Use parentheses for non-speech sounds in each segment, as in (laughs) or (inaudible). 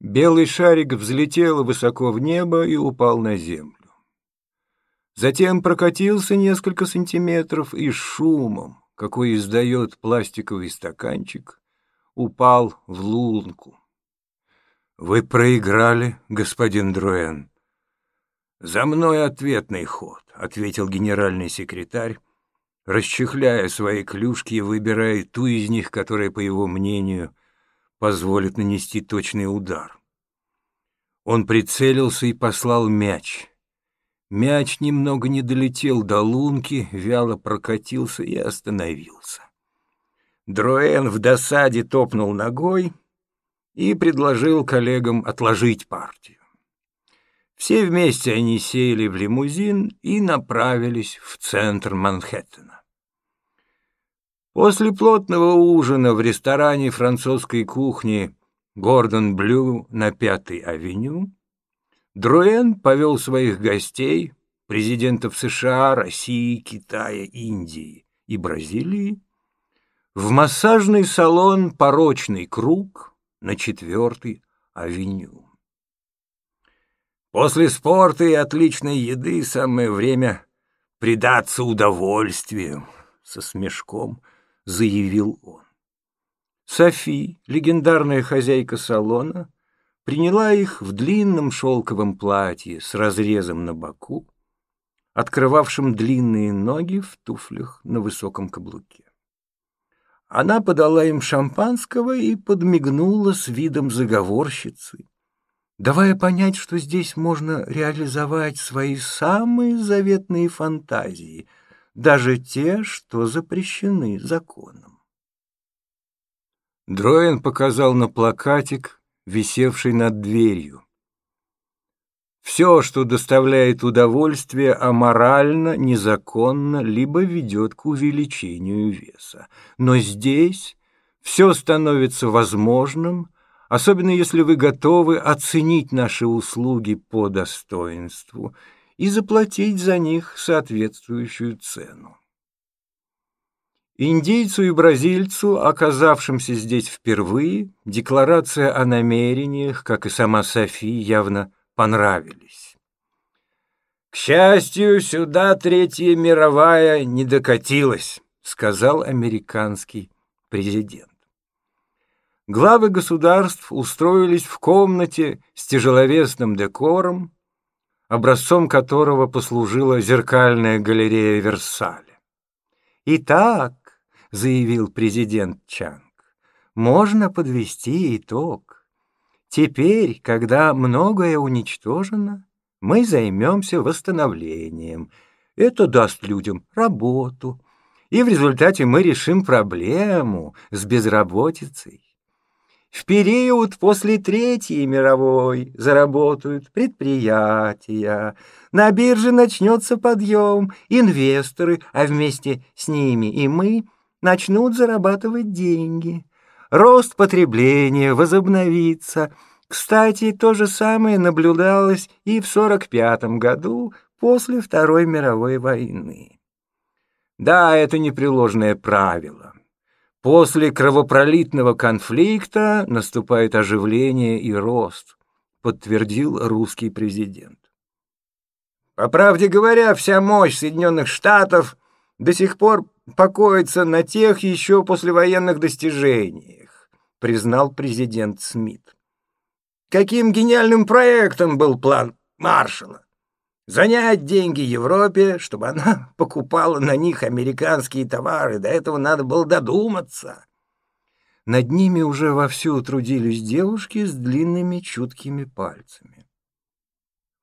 Белый шарик взлетел высоко в небо и упал на землю. Затем прокатился несколько сантиметров и шумом, какой издает пластиковый стаканчик, упал в лунку. «Вы проиграли, господин Друэн». «За мной ответный ход», — ответил генеральный секретарь, расчехляя свои клюшки и выбирая ту из них, которая, по его мнению, позволит нанести точный удар. Он прицелился и послал мяч. Мяч немного не долетел до лунки, вяло прокатился и остановился. Дроен в досаде топнул ногой и предложил коллегам отложить партию. Все вместе они сели в лимузин и направились в центр Манхэттена. После плотного ужина в ресторане французской кухни «Гордон Блю» на Пятой авеню Друэн повел своих гостей, президентов США, России, Китая, Индии и Бразилии, в массажный салон «Порочный круг» на Четвертой авеню. После спорта и отличной еды самое время предаться удовольствию, со смешком заявил он. Софи, легендарная хозяйка салона, приняла их в длинном шелковом платье с разрезом на боку, открывавшим длинные ноги в туфлях на высоком каблуке. Она подала им шампанского и подмигнула с видом заговорщицы, давая понять, что здесь можно реализовать свои самые заветные фантазии, даже те, что запрещены законом. Дроин показал на плакатик, висевший над дверью. Все, что доставляет удовольствие, аморально, незаконно, либо ведет к увеличению веса. Но здесь все становится возможным, особенно если вы готовы оценить наши услуги по достоинству и заплатить за них соответствующую цену. Индейцу и бразильцу, оказавшимся здесь впервые, декларация о намерениях, как и сама Софи, явно понравились. «К счастью, сюда Третья мировая не докатилась», — сказал американский президент. Главы государств устроились в комнате с тяжеловесным декором, образцом которого послужила зеркальная галерея Версаля. «Итак, — заявил президент Чанг, — можно подвести итог. Теперь, когда многое уничтожено, мы займемся восстановлением. Это даст людям работу, и в результате мы решим проблему с безработицей. В период после Третьей мировой заработают предприятия, на бирже начнется подъем, инвесторы, а вместе с ними и мы — начнут зарабатывать деньги. Рост потребления возобновится. Кстати, то же самое наблюдалось и в 45 году после Второй мировой войны. Да, это непреложное правило. После кровопролитного конфликта наступает оживление и рост, подтвердил русский президент. По правде говоря, вся мощь Соединенных Штатов до сих пор покоится на тех еще послевоенных достижениях, признал президент Смит. Каким гениальным проектом был план Маршалла? Занять деньги Европе, чтобы она (laughs) покупала на них американские товары. До этого надо было додуматься. Над ними уже вовсю трудились девушки с длинными чуткими пальцами.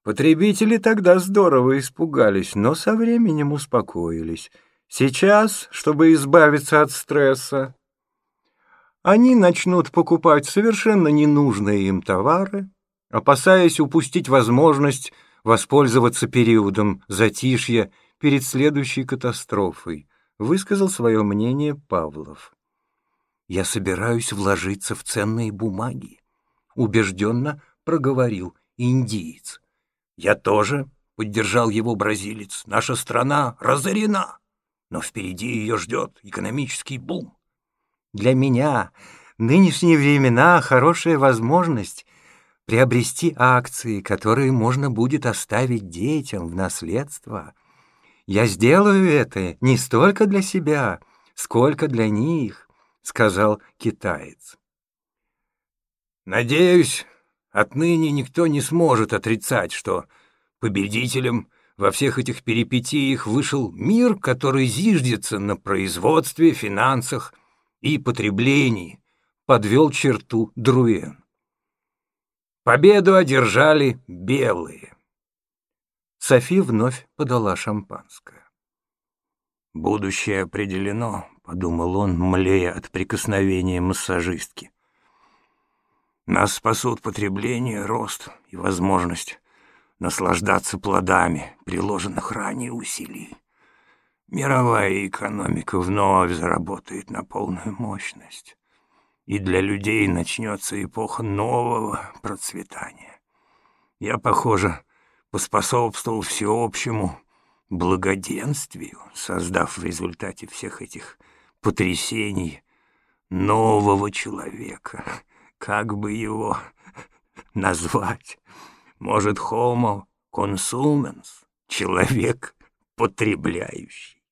Потребители тогда здорово испугались, но со временем успокоились — Сейчас, чтобы избавиться от стресса, они начнут покупать совершенно ненужные им товары, опасаясь упустить возможность воспользоваться периодом затишья перед следующей катастрофой, высказал свое мнение Павлов. «Я собираюсь вложиться в ценные бумаги», — убежденно проговорил индиец. «Я тоже», — поддержал его бразилец, — «наша страна разорена» но впереди ее ждет экономический бум. Для меня нынешние времена — хорошая возможность приобрести акции, которые можно будет оставить детям в наследство. Я сделаю это не столько для себя, сколько для них, сказал китаец. Надеюсь, отныне никто не сможет отрицать, что победителем во всех этих перипетиях вышел мир, который зиждется на производстве, финансах и потреблении, подвел черту Друен. Победу одержали белые. Софи вновь подала шампанское. «Будущее определено», — подумал он, млея от прикосновения массажистки. «Нас спасут потребление, рост и возможность наслаждаться плодами приложенных ранее усилий. Мировая экономика вновь заработает на полную мощность, и для людей начнется эпоха нового процветания. Я, похоже, поспособствовал всеобщему благоденствию, создав в результате всех этих потрясений нового человека. Как бы его (laughs) назвать? Может, homo consumens, человек потребляющий.